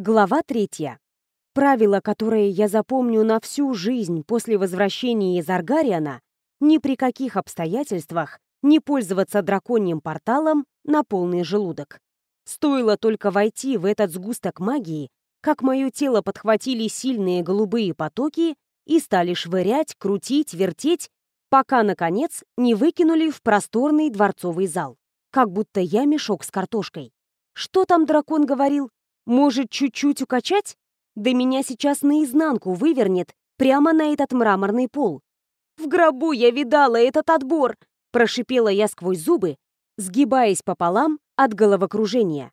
Глава третья. Правило, которое я запомню на всю жизнь после возвращения из Аргариана, ни при каких обстоятельствах не пользоваться драконьим порталом на полный желудок. Стоило только войти в этот сгусток магии, как мое тело подхватили сильные голубые потоки и стали швырять, крутить, вертеть, пока, наконец, не выкинули в просторный дворцовый зал, как будто я мешок с картошкой. Что там дракон говорил? Может, чуть-чуть укачать? Да меня сейчас наизнанку вывернет прямо на этот мраморный пол. «В гробу я видала этот отбор!» – прошипела я сквозь зубы, сгибаясь пополам от головокружения.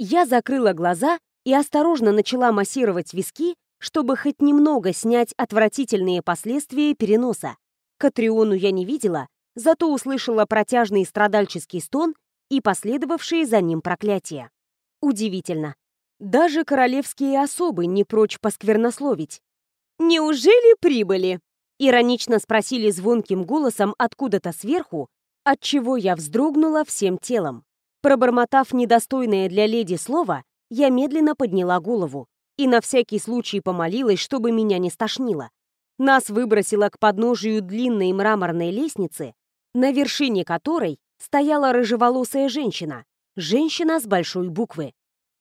Я закрыла глаза и осторожно начала массировать виски, чтобы хоть немного снять отвратительные последствия переноса. Катриону я не видела, зато услышала протяжный страдальческий стон и последовавшие за ним проклятия. Удивительно. Даже королевские особы не прочь посквернословить. «Неужели прибыли?» — иронично спросили звонким голосом откуда-то сверху, отчего я вздрогнула всем телом. Пробормотав недостойное для леди слово, я медленно подняла голову и на всякий случай помолилась, чтобы меня не стошнило. Нас выбросило к подножию длинной мраморной лестницы, на вершине которой стояла рыжеволосая женщина, женщина с большой буквы.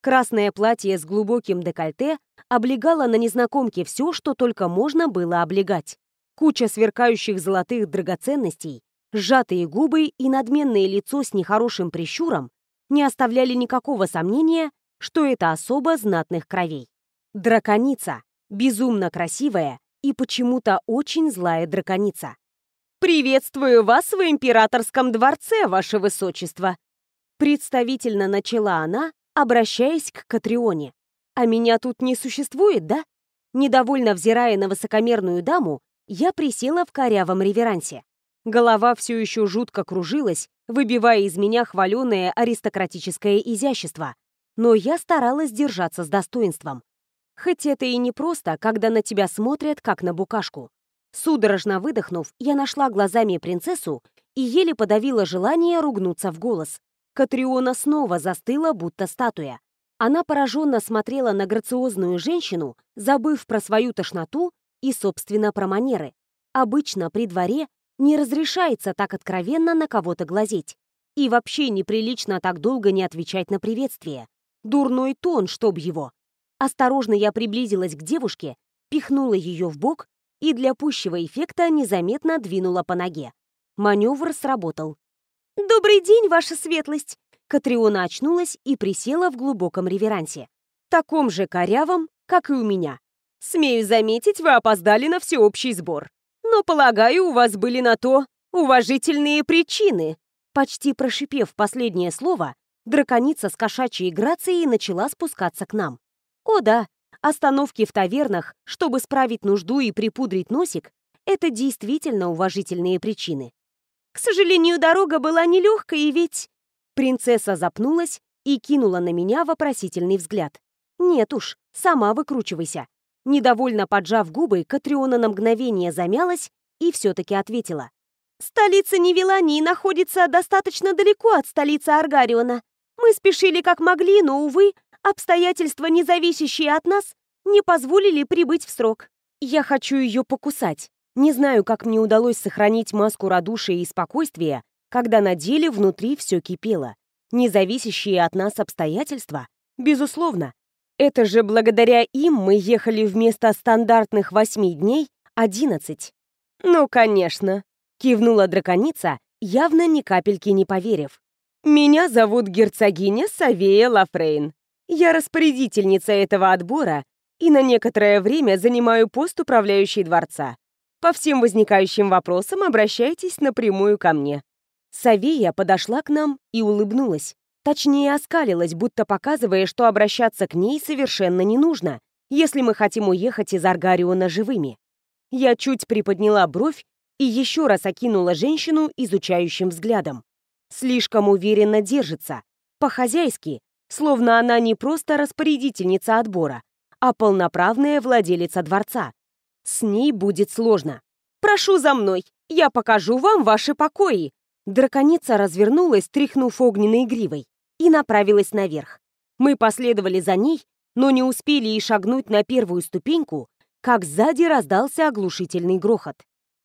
Красное платье с глубоким декольте облегало на незнакомке все, что только можно было облегать. Куча сверкающих золотых драгоценностей, сжатые губы и надменное лицо с нехорошим прищуром не оставляли никакого сомнения, что это особо знатных кровей. Драконица, безумно красивая и почему-то очень злая драконица. «Приветствую вас в императорском дворце, ваше высочество!» Представительно начала она, обращаясь к Катрионе. «А меня тут не существует, да?» Недовольно взирая на высокомерную даму, я присела в корявом реверансе. Голова все еще жутко кружилась, выбивая из меня хваленое аристократическое изящество. Но я старалась держаться с достоинством. Хоть это и не просто, когда на тебя смотрят, как на букашку. Судорожно выдохнув, я нашла глазами принцессу и еле подавила желание ругнуться в голос. Катриона снова застыла, будто статуя. Она пораженно смотрела на грациозную женщину, забыв про свою тошноту и, собственно, про манеры. Обычно при дворе не разрешается так откровенно на кого-то глазеть. И вообще неприлично так долго не отвечать на приветствие. Дурной тон, чтоб его. Осторожно я приблизилась к девушке, пихнула ее в бок и для пущего эффекта незаметно двинула по ноге. Маневр сработал. «Добрый день, ваша светлость!» Катриона очнулась и присела в глубоком реверансе. Таком же корявом, как и у меня. «Смею заметить, вы опоздали на всеобщий сбор. Но, полагаю, у вас были на то уважительные причины». Почти прошипев последнее слово, драконица с кошачьей грацией начала спускаться к нам. О да, остановки в тавернах, чтобы справить нужду и припудрить носик, это действительно уважительные причины. К сожалению, дорога была нелегкой, и ведь...» Принцесса запнулась и кинула на меня вопросительный взгляд. «Нет уж, сама выкручивайся». Недовольно поджав губы, Катриона на мгновение замялась и все-таки ответила. «Столица Невелании находится достаточно далеко от столицы Аргариона. Мы спешили как могли, но, увы, обстоятельства, не зависящие от нас, не позволили прибыть в срок. Я хочу ее покусать, не знаю, как мне удалось сохранить маску радушия и спокойствия, когда на деле внутри все кипело. Независящие от нас обстоятельства? Безусловно. Это же благодаря им мы ехали вместо стандартных восьми дней одиннадцать. «Ну, конечно», — кивнула драконица, явно ни капельки не поверив. «Меня зовут герцогиня Савея Лафрейн. Я распорядительница этого отбора и на некоторое время занимаю пост управляющей дворца. По всем возникающим вопросам обращайтесь напрямую ко мне». Савия подошла к нам и улыбнулась. Точнее, оскалилась, будто показывая, что обращаться к ней совершенно не нужно, если мы хотим уехать из Аргариона живыми. Я чуть приподняла бровь и еще раз окинула женщину изучающим взглядом. Слишком уверенно держится, по-хозяйски, словно она не просто распорядительница отбора, а полноправная владелица дворца, с ней будет сложно. Прошу за мной, я покажу вам ваши покои. Драконица развернулась, тряхнув огненной гривой, и направилась наверх. Мы последовали за ней, но не успели и шагнуть на первую ступеньку, как сзади раздался оглушительный грохот.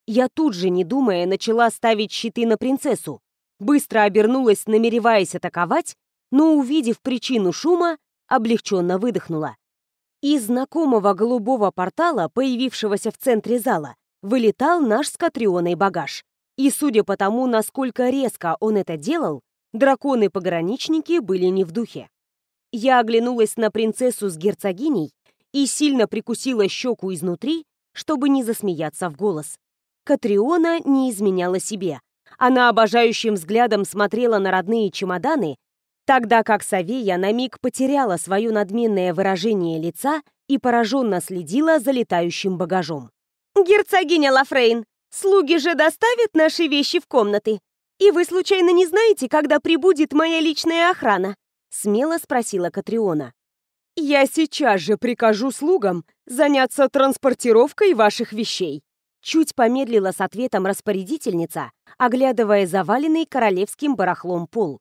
Я тут же, не думая, начала ставить щиты на принцессу, быстро обернулась, намереваясь атаковать, но, увидев причину шума, облегченно выдохнула. Из знакомого голубого портала, появившегося в центре зала, вылетал наш с Катрионой багаж. И судя по тому, насколько резко он это делал, драконы-пограничники были не в духе. Я оглянулась на принцессу с герцогиней и сильно прикусила щеку изнутри, чтобы не засмеяться в голос. Катриона не изменяла себе. Она обожающим взглядом смотрела на родные чемоданы, тогда как Савея на миг потеряла свое надменное выражение лица и пораженно следила за летающим багажом. «Герцогиня Лафрейн, слуги же доставят наши вещи в комнаты. И вы случайно не знаете, когда прибудет моя личная охрана?» Смело спросила Катриона. «Я сейчас же прикажу слугам заняться транспортировкой ваших вещей». Чуть помедлила с ответом распорядительница, оглядывая заваленный королевским барахлом пол.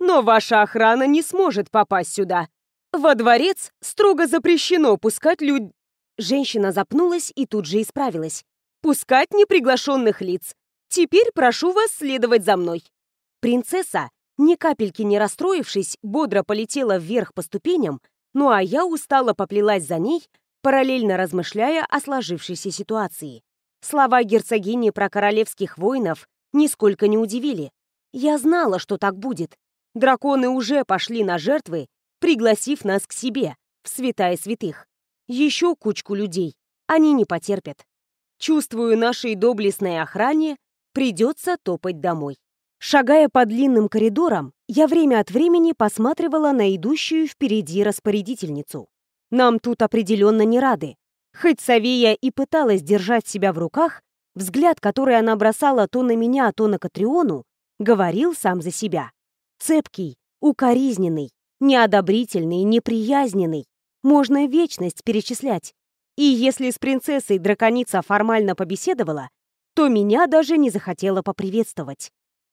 «Но ваша охрана не сможет попасть сюда. Во дворец строго запрещено пускать люд...» Женщина запнулась и тут же исправилась. «Пускать неприглашенных лиц. Теперь прошу вас следовать за мной». Принцесса, ни капельки не расстроившись, бодро полетела вверх по ступеням, ну а я устало поплелась за ней, параллельно размышляя о сложившейся ситуации. Слова герцогини про королевских воинов нисколько не удивили. Я знала, что так будет. Драконы уже пошли на жертвы, пригласив нас к себе, в святая святых. Еще кучку людей они не потерпят. Чувствую, нашей доблестной охране придется топать домой. Шагая по длинным коридорам, я время от времени посматривала на идущую впереди распорядительницу. Нам тут определенно не рады. Хоть Савея и пыталась держать себя в руках, взгляд, который она бросала то на меня, то на Катриону, говорил сам за себя. Цепкий, укоризненный, неодобрительный, неприязненный. Можно вечность перечислять. И если с принцессой драконица формально побеседовала, то меня даже не захотела поприветствовать.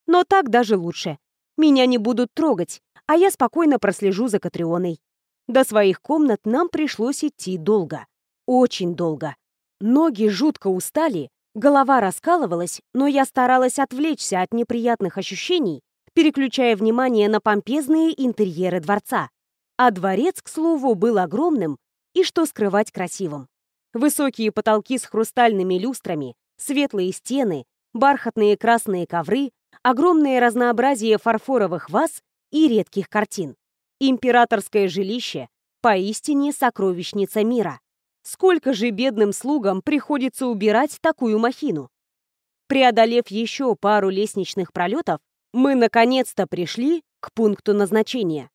Но так даже лучше. Меня не будут трогать, а я спокойно прослежу за Катрионой. До своих комнат нам пришлось идти долго. Очень долго. Ноги жутко устали, голова раскалывалась, но я старалась отвлечься от неприятных ощущений, переключая внимание на помпезные интерьеры дворца. А дворец, к слову, был огромным и, что скрывать, красивым. Высокие потолки с хрустальными люстрами, светлые стены, бархатные красные ковры, огромное разнообразие фарфоровых ваз и редких картин. Императорское жилище — поистине сокровищница мира. Сколько же бедным слугам приходится убирать такую махину? Преодолев еще пару лестничных пролетов, мы наконец-то пришли к пункту назначения.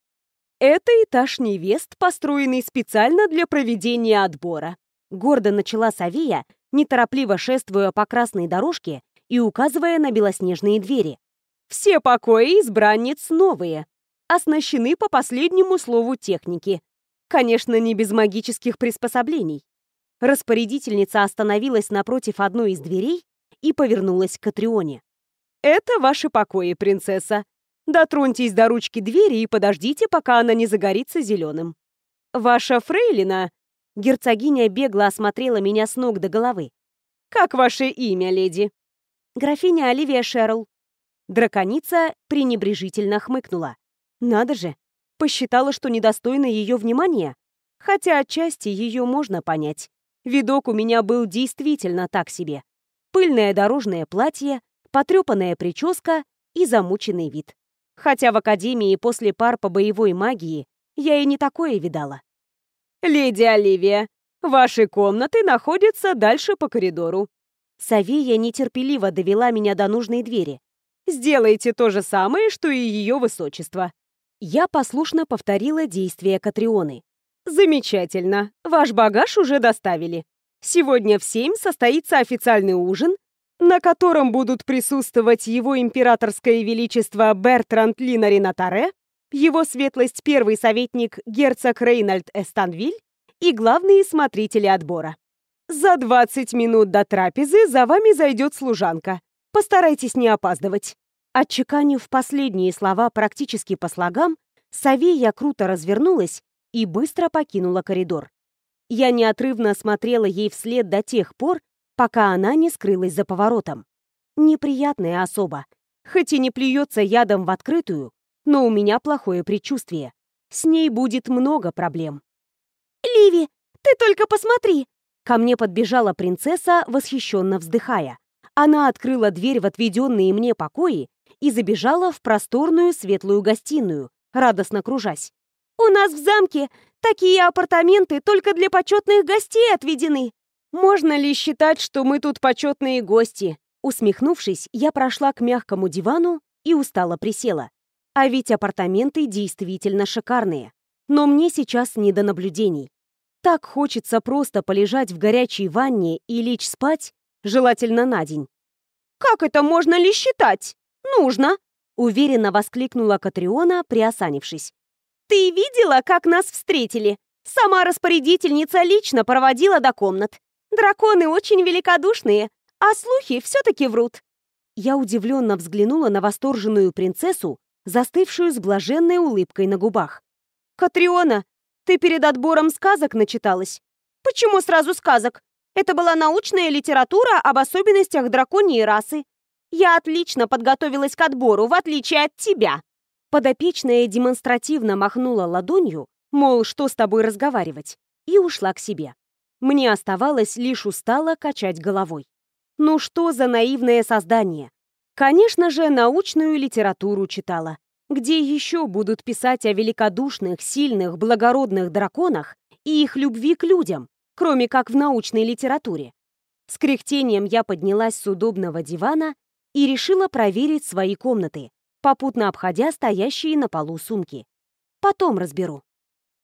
Это этаж невест, построенный специально для проведения отбора. Гордо начала Савия, неторопливо шествуя по красной дорожке и указывая на белоснежные двери. Все покои избранниц новые, оснащены по последнему слову техники. Конечно, не без магических приспособлений. Распорядительница остановилась напротив одной из дверей и повернулась к Катрионе. «Это ваши покои, принцесса. Дотроньтесь до ручки двери и подождите, пока она не загорится зеленым. Ваша фрейлина...» Герцогиня бегло осмотрела меня с ног до головы. «Как ваше имя, леди?» «Графиня Оливия Шерл». Драконица пренебрежительно хмыкнула. «Надо же, посчитала, что недостойна ее внимания. Хотя отчасти ее можно понять. Видок у меня был действительно так себе. Пыльное дорожное платье, потрепанная прическа и замученный вид. Хотя в академии после пар по боевой магии я и не такое видала. «Леди Оливия, ваши комнаты находятся дальше по коридору». Савия нетерпеливо довела меня до нужной двери. «Сделайте то же самое, что и ее высочество». Я послушно повторила действия Катрионы. «Замечательно. Ваш багаж уже доставили. Сегодня в семь состоится официальный ужин на котором будут присутствовать его императорское величество Бертранд Линари Натаре, его светлость первый советник герцог Рейнольд Эстанвиль и главные смотрители отбора. За 20 минут до трапезы за вами зайдет служанка. Постарайтесь не опаздывать. Отчеканив последние слова практически по слогам, Савея круто развернулась и быстро покинула коридор. Я неотрывно смотрела ей вслед до тех пор, пока она не скрылась за поворотом. Неприятная особа. Хоть и не плюется ядом в открытую, но у меня плохое предчувствие. С ней будет много проблем. «Ливи, ты только посмотри!» Ко мне подбежала принцесса, восхищенно вздыхая. Она открыла дверь в отведенные мне покои и забежала в просторную светлую гостиную, радостно кружась. «У нас в замке такие апартаменты только для почетных гостей отведены!» «Можно ли считать, что мы тут почетные гости?» Усмехнувшись, я прошла к мягкому дивану и устало присела. А ведь апартаменты действительно шикарные. Но мне сейчас не до наблюдений. Так хочется просто полежать в горячей ванне и лечь спать, желательно на день. «Как это можно ли считать? Нужно!» Уверенно воскликнула Катриона, приосанившись. «Ты видела, как нас встретили? Сама распорядительница лично проводила до комнат. Драконы очень великодушные, а слухи все-таки врут». Я удивленно взглянула на восторженную принцессу, застывшую с блаженной улыбкой на губах. «Катриона, ты перед отбором сказок начиталась?» «Почему сразу сказок? Это была научная литература об особенностях драконьей расы. Я отлично подготовилась к отбору, в отличие от тебя». Подопечная демонстративно махнула ладонью, мол, что с тобой разговаривать, и ушла к себе. Мне оставалось лишь устало качать головой. Ну что за наивное создание? Конечно же, научную литературу читала. Где еще будут писать о великодушных, сильных, благородных драконах и их любви к людям, кроме как в научной литературе? С кряхтением я поднялась с удобного дивана и решила проверить свои комнаты, попутно обходя стоящие на полу сумки. Потом разберу.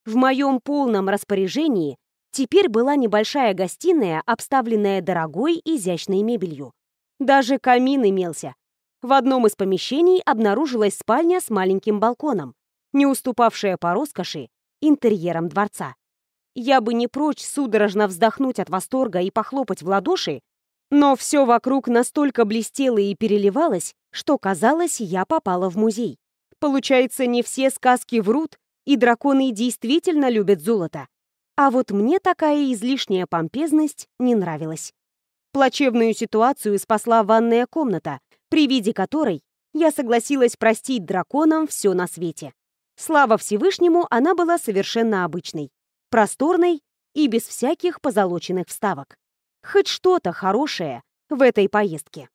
В моем полном распоряжении теперь была небольшая гостиная, обставленная дорогой изящной мебелью. Даже камин имелся, в одном из помещений обнаружилась спальня с маленьким балконом, не уступавшая по роскоши интерьерам дворца. Я бы не прочь судорожно вздохнуть от восторга и похлопать в ладоши, но все вокруг настолько блестело и переливалось, что казалось, я попала в музей. Получается, не все сказки врут, и драконы действительно любят золото. А вот мне такая излишняя помпезность не нравилась. Плачевную ситуацию спасла ванная комната, при виде которой я согласилась простить драконам все на свете. Слава Всевышнему, она была совершенно обычной, просторной и без всяких позолоченных вставок. Хоть что-то хорошее в этой поездке.